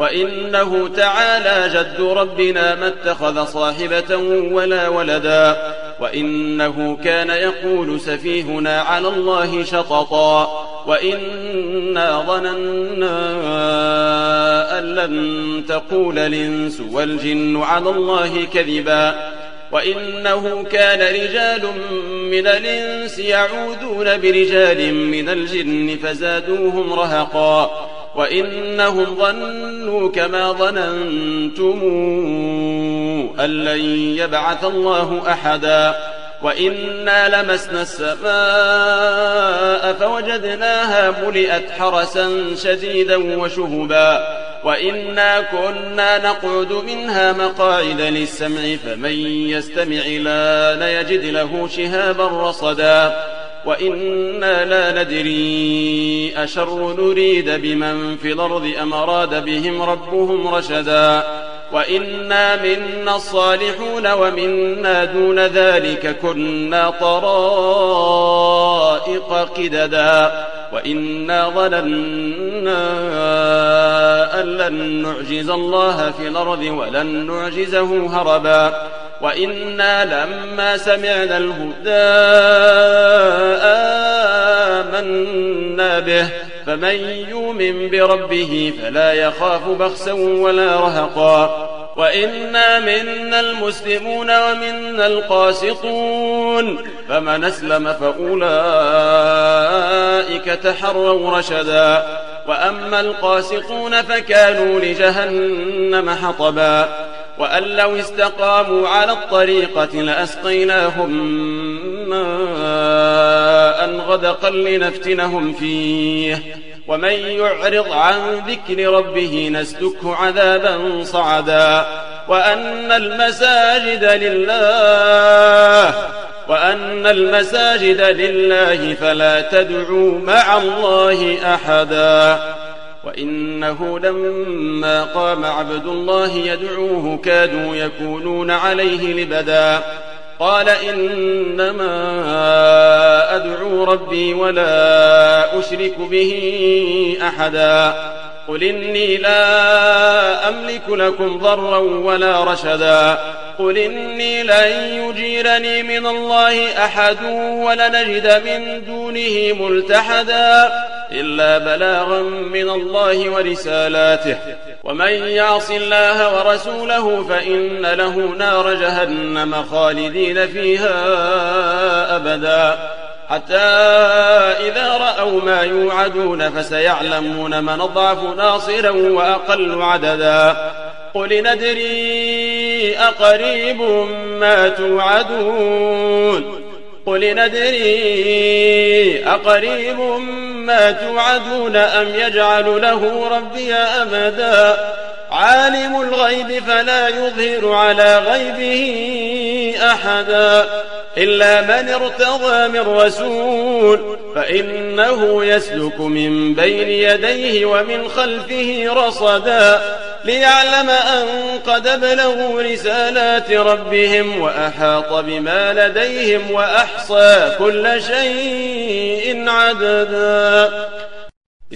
وإنه تعالى جد ربنا ما اتخذ صاحبة ولا ولدا وإنه كان يقول سفيهنا على الله شططا وإنا ظننا أن لن تقول الإنس والجن على الله كذبا وإنه كان رجال من الإنس يعوذون برجال من الجن فزادوهم رهقا وإنهم ظنوا كما ظننتم أن لن يبعث الله أحدا وإنا لمسنا السماء فوجدناها ملئت حرسا شديدا وشهبا وإنا كنا نقعد منها مقاعد للسمع فمن يستمع لا نيجد له شهابا رصدا وإنا لا ندري أشر نريد بمن في الأرض أم أراد بهم ربهم رشدا. وإنا منا الصالحون ومنا دون ذلك كنا طرائق قددا. وإنا ظننا أن لن نعجز الله في الأرض ولن نعجزه هربا. وإنا لما سمعنا الهدى آمنا به. فمن يؤمن بربه فلا يخاف بخسا ولا رهقا. وإنا منا المسلمون ومنا القاسطون. فمن أسلم فأولئك تحروا رشدا. وأما القاسطون فكانوا لجهنم حطبا. وأن لو استقاموا على الطريقة لأسقيناهم ماء غدقا لنفتنهم فيه. ومن يعرض عن ذكر ربه نسلكه عذابا صعدا. وأن المساجد لله وأن المساجد لله فلا تدعوا مع الله أحدا. وإنه لما قام عبد الله يدعوه كادوا يكونون عليه لبدا. قال إنما أدعو ربي ولا أشرك به أحدا. قل إني لا أملك لكم ضرا ولا رشدا. قل إني لن يجيرني من الله أحد ولنجد من دونه ملتحدا. إلا بلاغا من الله ورسالاته. ومن يعص الله ورسوله فإن له نار جهنم خالدين فيها أبدا. حتى إذا رأوا ما يوعدون فسيعلمون من ضعف ناصرا وأقل عددا. قل ندري أقريب ما توعدون. قل ندري أقريب ما توعدون أم يجعل له ربي أمدا عالم الغيب فلا يظهر على غيبه أحدا إلا من ارتضى من رسول فإنه يسلك من بين يديه ومن خلفه رصدا ليعلم أن قد ابلغوا رسالات ربهم وأحاط بما لديهم وأحصى كل شيء عددا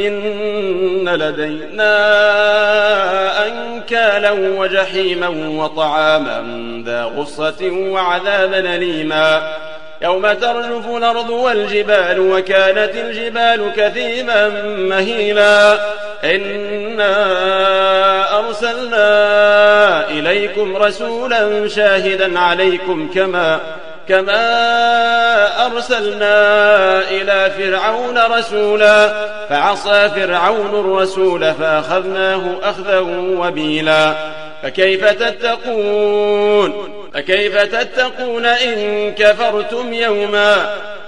إن لدينا أنكالا وجحيما وطعاما ذا غصة وعذابا أليما. يوم ترجف الأرض والجبال وكانت الجبال كثيبا مهيلا. إنا أرسلنا إليكم رسولا شاهدا عليكم كما كما أرسلنا إلى فرعون رسولا فعصى فرعون الرسول فأخذناه أخذا وبيلا فكيف تتقون فكيف تتقون إن كفرتم يوما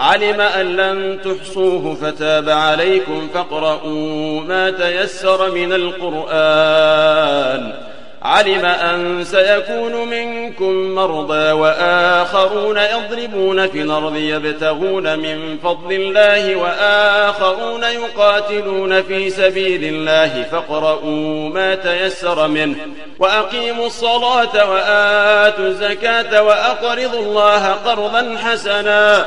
علم أن لن تحصوه فتاب عليكم فاقرؤوا ما تيسر من القرآن. علم أن سيكون منكم مرضى وآخرون يضربون في الأرض يبتغون من فضل الله وآخرون يقاتلون في سبيل الله فاقرؤوا ما تيسر منه. وأقيموا الصلاة وآتوا الزكاة وأقرضوا الله قرضا حسنا.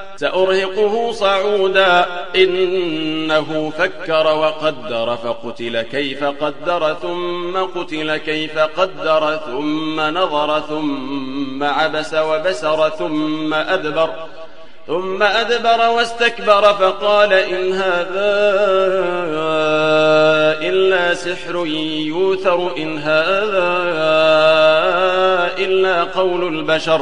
سأرهقه صعودا. إنه فكر وقدر فقتل كيف قدر ثم قتل كيف قدر ثم نظر ثم عبس وبسر ثم أدبر ثم أدبر واستكبر فقال إن هذا إلا سحر يوثر إن هذا إلا قول البشر.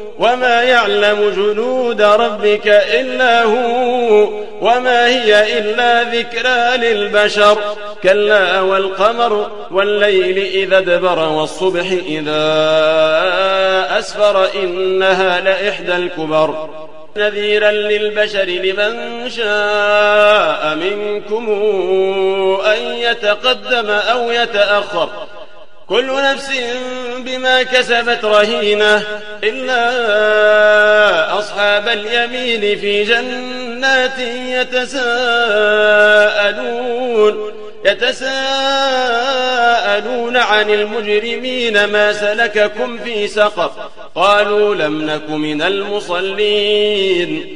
وما يعلم جنود ربك إلا هو وما هي إلا ذكرى للبشر كلا والقمر والليل إذا دبر والصبح إذا أسفر إنها لإحدى الكبر نذيرا للبشر لمن شاء منكم أن يتقدم أو يتأخر كل نفس بما كسبت رهينة إلا أصحاب اليمين في جنات يتساءلون يتساءلون عن المجرمين ما سلككم في سقر قالوا لم نك من المصلين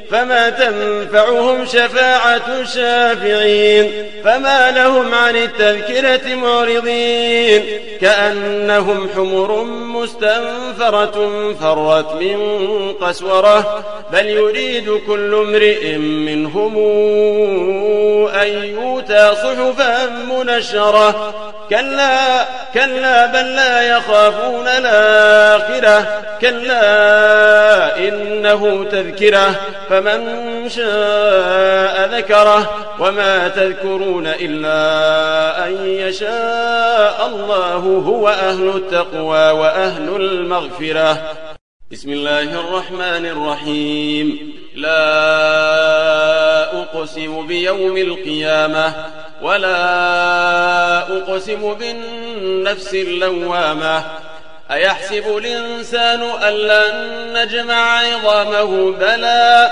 فما تنفعهم شفاعة الشافعين فما لهم عن التذكرة معرضين كأنهم حمر مستنفرة فرت من قسورة بل يريد كل امرئ منهم أن يؤتى صحفا منشرة كلا كلا بل لا يخافون الآخرة كلا إنه تذكرة فمن شاء ذكره وما تذكرون إلا أن يشاء الله هو أهل التقوى وأهل المغفرة. بسم الله الرحمن الرحيم. لا أقسم بيوم القيامة ولا أقسم بالنفس اللوامة. أيحسب الإنسان أن لن نجمع عظامه؟ بلى.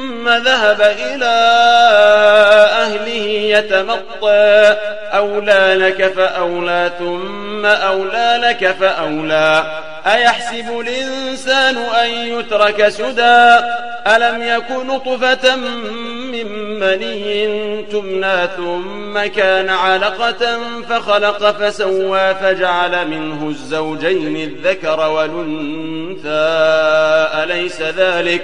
ذهب إلى أهله يتمطى. أولى لك فأولى ثم أولى لك فأولى. أيحسب الإنسان أن يترك سدى؟ ألم يكن نطفة من مني تمنى ثم كان علقة فخلق فسوى فجعل منه الزوجين الذكر والأنثى. أليس ذلك؟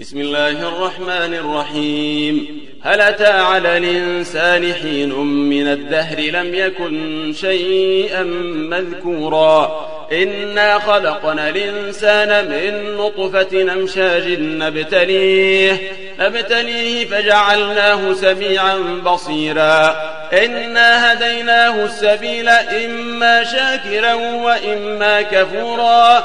بسم الله الرحمن الرحيم. هل أتى على الإنسان حين من الدهر لم يكن شيئا مذكورا؟ إنا خلقنا الإنسان من نطفة أمشاج نبتليه نبتليه فجعلناه سميعا بصيرا. إنا هديناه السبيل إما شاكرا وإما كفورا.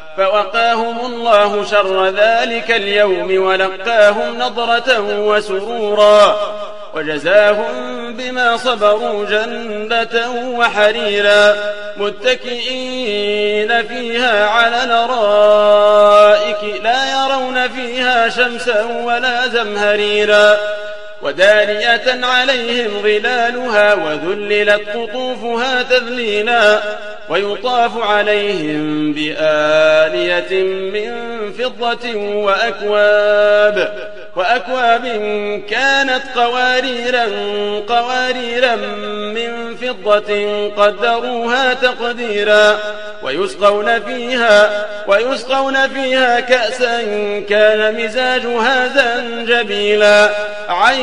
فوقاهم الله شر ذلك اليوم ولقاهم نضرة وسرورا وجزاهم بما صبروا جنة وحريرا متكئين فيها على الأرائك لا يرون فيها شمسا ولا زمهريرا ودانية عليهم ظلالها وذللت قطوفها تذليلا ويطاف عليهم بآلية من فضة وأكواب وأكواب كانت قواريرا قواريرا من فضة قدروها تقديرا ويسقون فيها ويسقون فيها كأسا كان مزاجها زنجبيلا.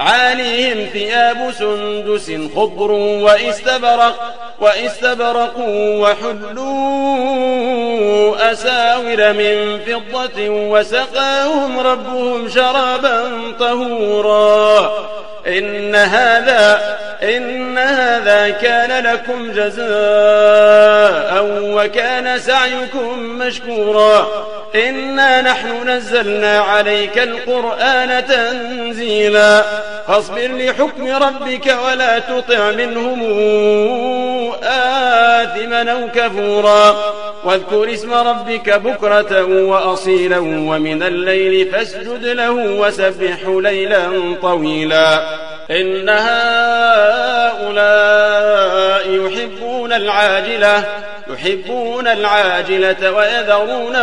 عاليهم ثياب سندس خضر واستبرق واستبرقوا وحلوا أساور من فضة وسقاهم ربهم شرابا طهورا. إن هذا إن هذا كان لكم جزاء وكان سعيكم مشكورا. إنا نحن نزلنا عليك القرآن تنزيلا. فاصبر لحكم ربك ولا تطع منهم آثما أو كفورا. واذكر اسم ربك بكرة وأصيلا ومن الليل فاسجد له وسبح ليلا طويلا. إن هؤلاء يحبون العاجلة يحبون العاجلة ويذرون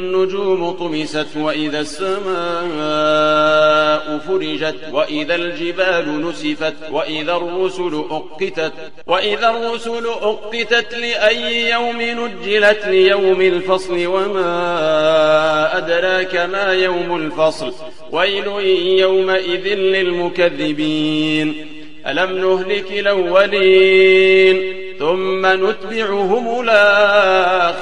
النجوم طمست وإذا السماء فرجت وإذا الجبال نسفت وإذا الرسل أقتت وإذا الرسل أقتت لأي يوم نجلت ليوم الفصل وما أدراك ما يوم الفصل ويل يومئذ للمكذبين. ألم نهلك الأولين ثم نتبعهم الآخرين.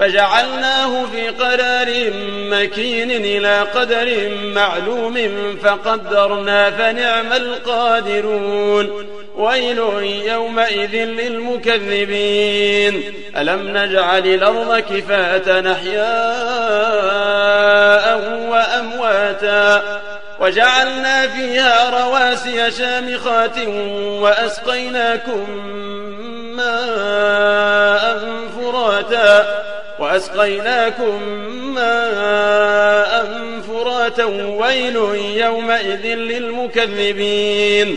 فجعلناه في قرار مكين إلى قدر معلوم فقدرنا فنعم القادرون. ويل يومئذ للمكذبين. ألم نجعل الأرض كفاة نحياء وأمواتا وجعلنا فيها رواسي شامخات وأسقيناكم ماء فراتا وأسقيناكم ماء فراتا ويل يومئذ للمكذبين.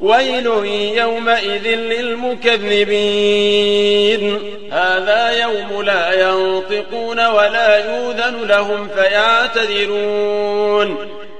ويل يومئذ للمكذبين. هذا يوم لا ينطقون ولا يوذن لهم فيعتذرون.